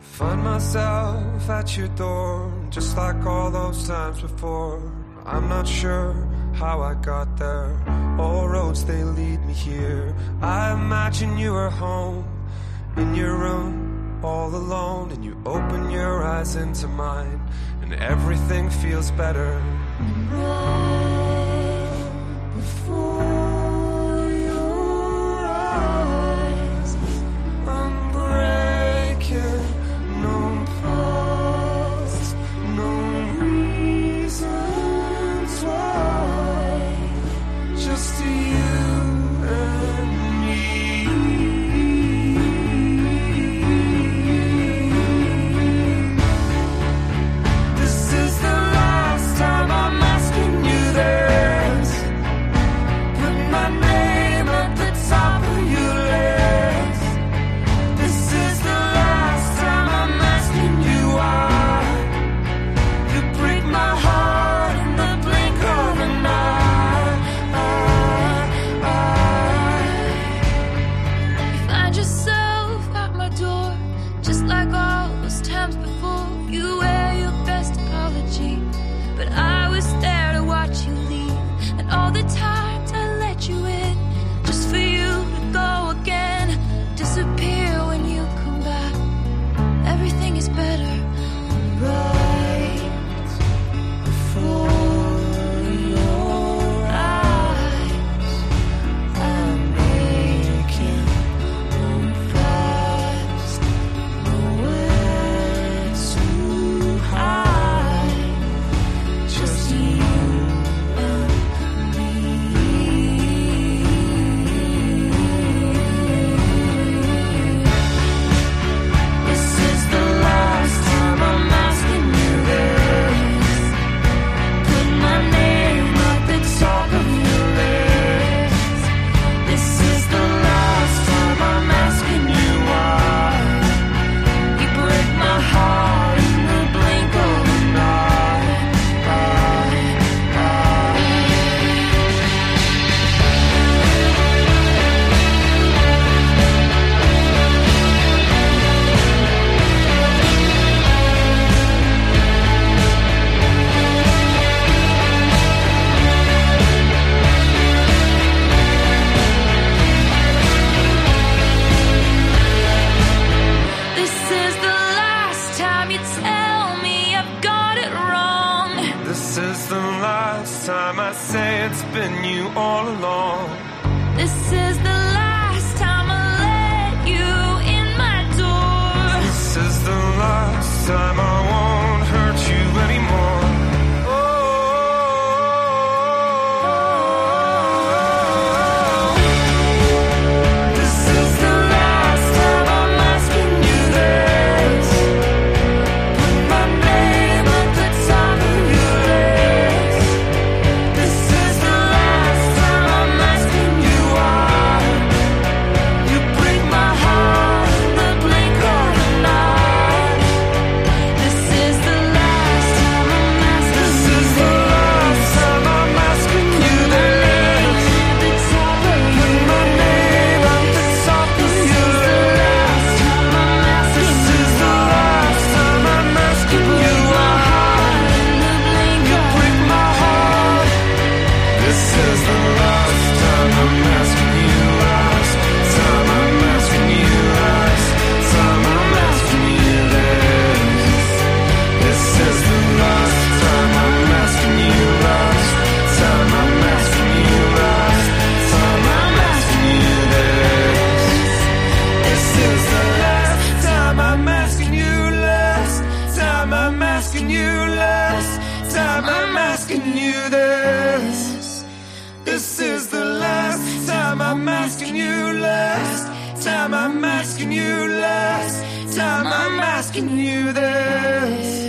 Find myself at your door, just like all those times before. I'm not sure how I got there. All roads they lead me here. I imagine you are home, in your room, all alone, and you open your eyes into mine, and everything feels better. Right. Time I say it's been you all along. This asking you last time I'm asking you this. This is the last time I'm asking you last time I'm asking you last time I'm asking you this.